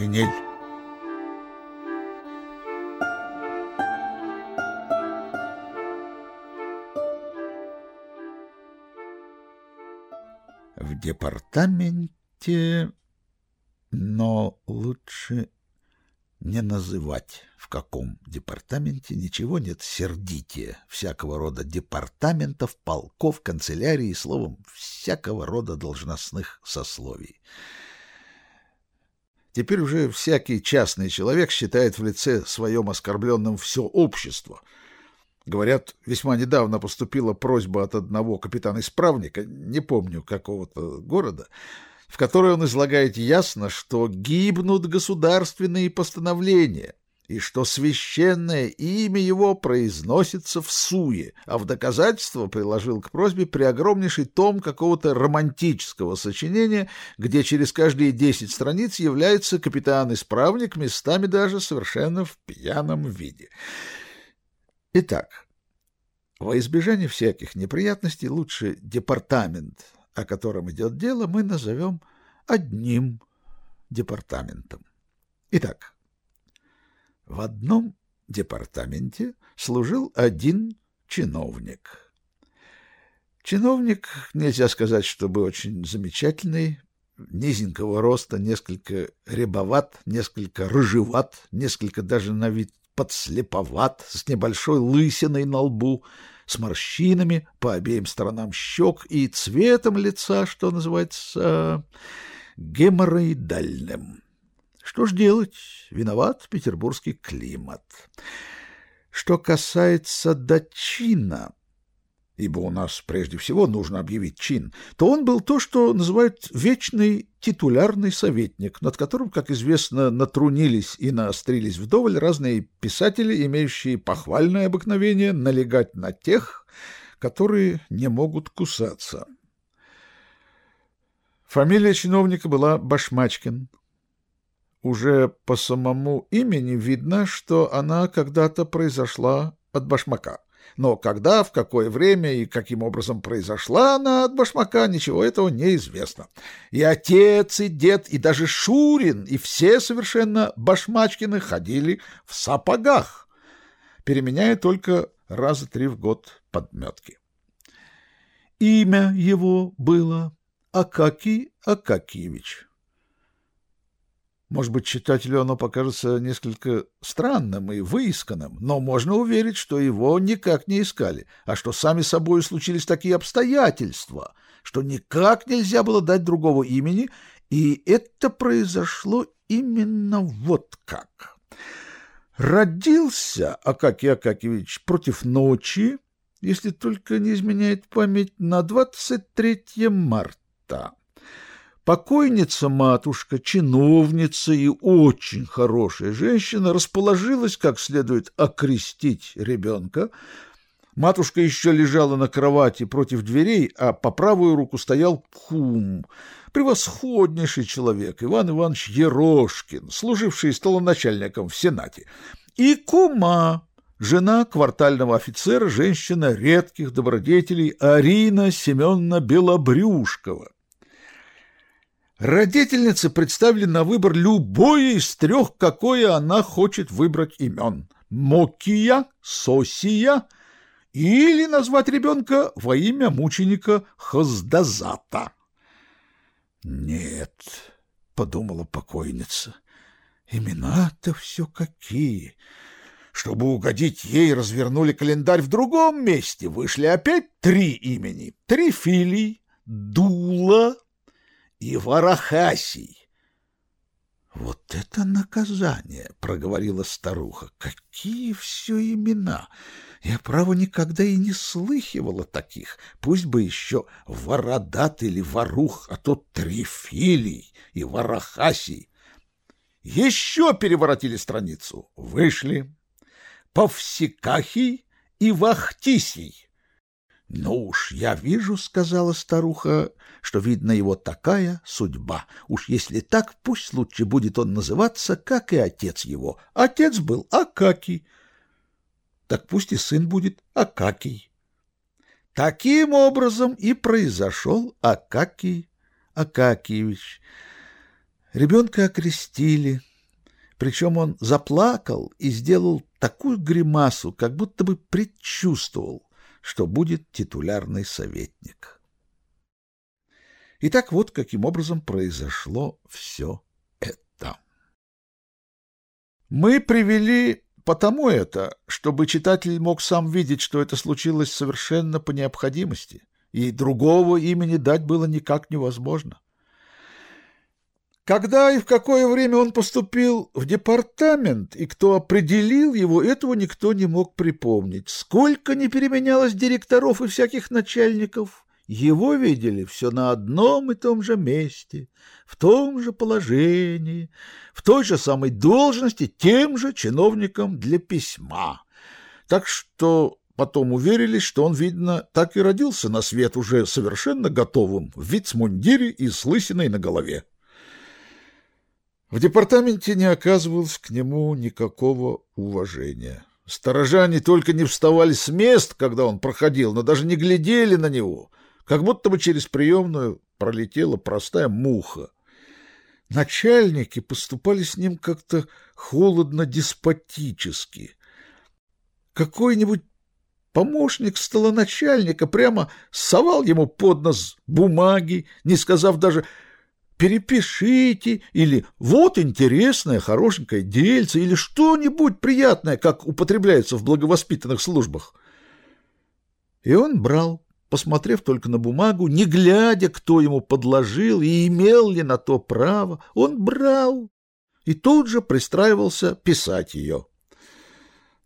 шинель. В департаменте, но лучше не называть, в каком департаменте ничего нет сердития всякого рода департаментов, полков, канцелярий, словом, всякого рода должностных сословий. Теперь уже всякий частный человек считает в лице своем оскорбленным все общество. Говорят, весьма недавно поступила просьба от одного капитана-исправника, не помню какого-то города, в которой он излагает ясно, что гибнут государственные постановления, и что священное имя его произносится в суе, а в доказательство приложил к просьбе преогромнейший том какого-то романтического сочинения, где через каждые десять страниц является капитан-исправник, местами даже совершенно в пьяном виде. Итак, во избежание всяких неприятностей лучше департамент — о котором идет дело, мы назовем одним департаментом. Итак, в одном департаменте служил один чиновник. Чиновник, нельзя сказать, чтобы очень замечательный, низенького роста, несколько рябоват, несколько рыжеват, несколько даже на вид подслеповат, с небольшой лысиной на лбу, с морщинами по обеим сторонам щек и цветом лица, что называется, геморроидальным. Что ж делать? Виноват петербургский климат. Что касается дочина, ибо у нас прежде всего нужно объявить чин, то он был то, что называют вечный титулярный советник, над которым, как известно, натрунились и наострились вдоволь разные писатели, имеющие похвальное обыкновение налегать на тех, которые не могут кусаться. Фамилия чиновника была Башмачкин. Уже по самому имени видно, что она когда-то произошла от башмака. Но когда, в какое время и каким образом произошла она от башмака, ничего этого не известно. И отец, и дед, и даже Шурин, и все совершенно башмачкины ходили в сапогах, переменяя только раза три в год подметки. Имя его было Акакий Акакиевич. Может быть, читателю оно покажется несколько странным и выисканным, но можно уверить, что его никак не искали, а что сами собой случились такие обстоятельства, что никак нельзя было дать другого имени, и это произошло именно вот как. Родился Акакий Акакевич против ночи, если только не изменяет память, на 23 марта. Покойница-матушка, чиновница и очень хорошая женщина расположилась как следует окрестить ребенка. Матушка еще лежала на кровати против дверей, а по правую руку стоял кум, превосходнейший человек, Иван Иванович Ерошкин, служивший столоначальником в Сенате, и кума, жена квартального офицера, женщина редких добродетелей Арина Семеновна Белобрюшкова. Родительнице представили на выбор любое из трех, какое она хочет выбрать имен. Мокия, Сосия или назвать ребенка во имя мученика Хоздазата. «Нет», — подумала покойница, — «имена-то все какие». Чтобы угодить ей, развернули календарь в другом месте. Вышли опять три имени. Трифилий, Дула, и Варахасий. Вот это наказание, проговорила старуха. Какие все имена! Я, право, никогда и не слыхивала таких. Пусть бы еще Вородат или Ворух, а то Трифилий и Варахасий. Еще переворотили страницу. Вышли. Повсекахий и Вахтисий. «Ну уж я вижу, — сказала старуха, — что, видно, его такая судьба. Уж если так, пусть лучше будет он называться, как и отец его. Отец был Акакий. Так пусть и сын будет Акакий». Таким образом и произошел Акакий Акакиевич. Ребенка окрестили, причем он заплакал и сделал такую гримасу, как будто бы предчувствовал, что будет титулярный советник. Итак, вот каким образом произошло все это. Мы привели потому это, чтобы читатель мог сам видеть, что это случилось совершенно по необходимости, и другого имени дать было никак невозможно. Когда и в какое время он поступил в департамент, и кто определил его, этого никто не мог припомнить. Сколько не переменялось директоров и всяких начальников, его видели все на одном и том же месте, в том же положении, в той же самой должности, тем же чиновником для письма. Так что потом уверились, что он, видно, так и родился на свет уже совершенно готовым, в вицмундире и с лысиной на голове. В департаменте не оказывалось к нему никакого уважения. Сторожане только не вставали с мест, когда он проходил, но даже не глядели на него, как будто бы через приемную пролетела простая муха. Начальники поступали с ним как-то холодно-деспотически. Какой-нибудь помощник столоначальника прямо совал ему под нос бумаги, не сказав даже перепишите, или вот интересное, хорошенькое дельце, или что-нибудь приятное, как употребляется в благовоспитанных службах. И он брал, посмотрев только на бумагу, не глядя, кто ему подложил и имел ли на то право, он брал и тут же пристраивался писать ее.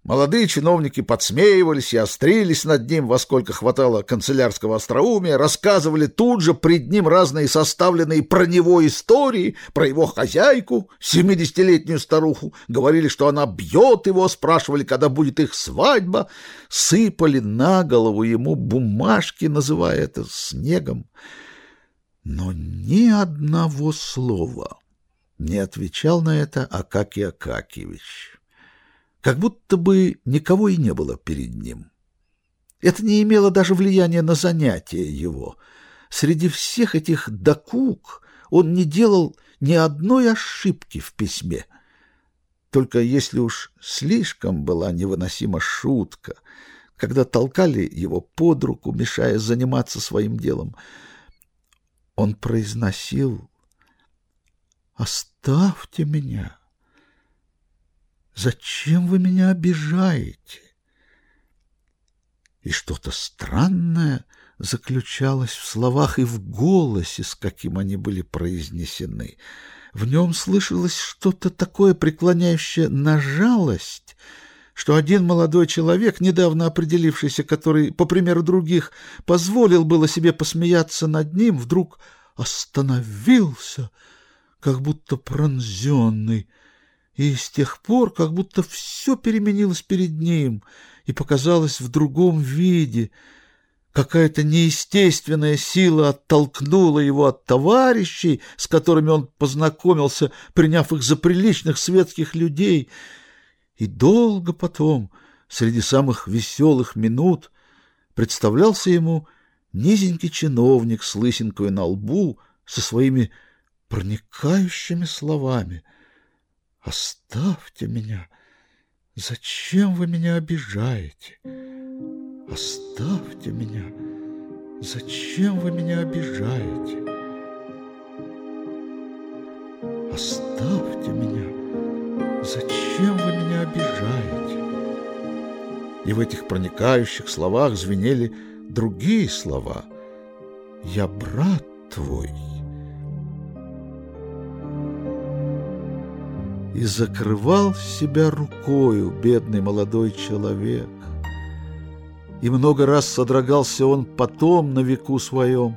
Молодые чиновники подсмеивались и острились над ним, во сколько хватало канцелярского остроумия, рассказывали тут же пред ним разные составленные про него истории, про его хозяйку, семидесятилетнюю старуху, говорили, что она бьет его, спрашивали, когда будет их свадьба, сыпали на голову ему бумажки, называя это снегом. Но ни одного слова не отвечал на это Акакий Акакьевич как будто бы никого и не было перед ним. Это не имело даже влияния на занятия его. Среди всех этих докук он не делал ни одной ошибки в письме. Только если уж слишком была невыносима шутка, когда толкали его под руку, мешая заниматься своим делом, он произносил «Оставьте меня». Зачем вы меня обижаете? И что-то странное заключалось в словах и в голосе, с каким они были произнесены. В нем слышалось что-то такое, преклоняющее на жалость, что один молодой человек, недавно определившийся, который, по примеру других, позволил было себе посмеяться над ним, вдруг остановился, как будто пронзенный, и с тех пор как будто все переменилось перед ним и показалось в другом виде. Какая-то неестественная сила оттолкнула его от товарищей, с которыми он познакомился, приняв их за приличных светских людей. И долго потом, среди самых веселых минут, представлялся ему низенький чиновник с лысинкой на лбу, со своими проникающими словами — Оставьте меня. Зачем вы меня обижаете? Оставьте меня. Зачем вы меня обижаете? Оставьте меня. Зачем вы меня обижаете? И в этих проникающих словах звенели другие слова. Я брат твой. И закрывал себя рукою бедный молодой человек. И много раз содрогался он потом на веку своем,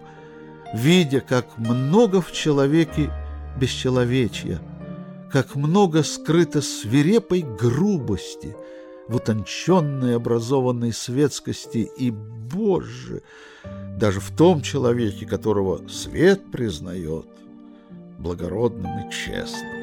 видя, как много в человеке бесчеловечья, как много скрыто свирепой грубости в утонченной образованной светскости и, Боже, даже в том человеке, которого свет признает благородным и честным.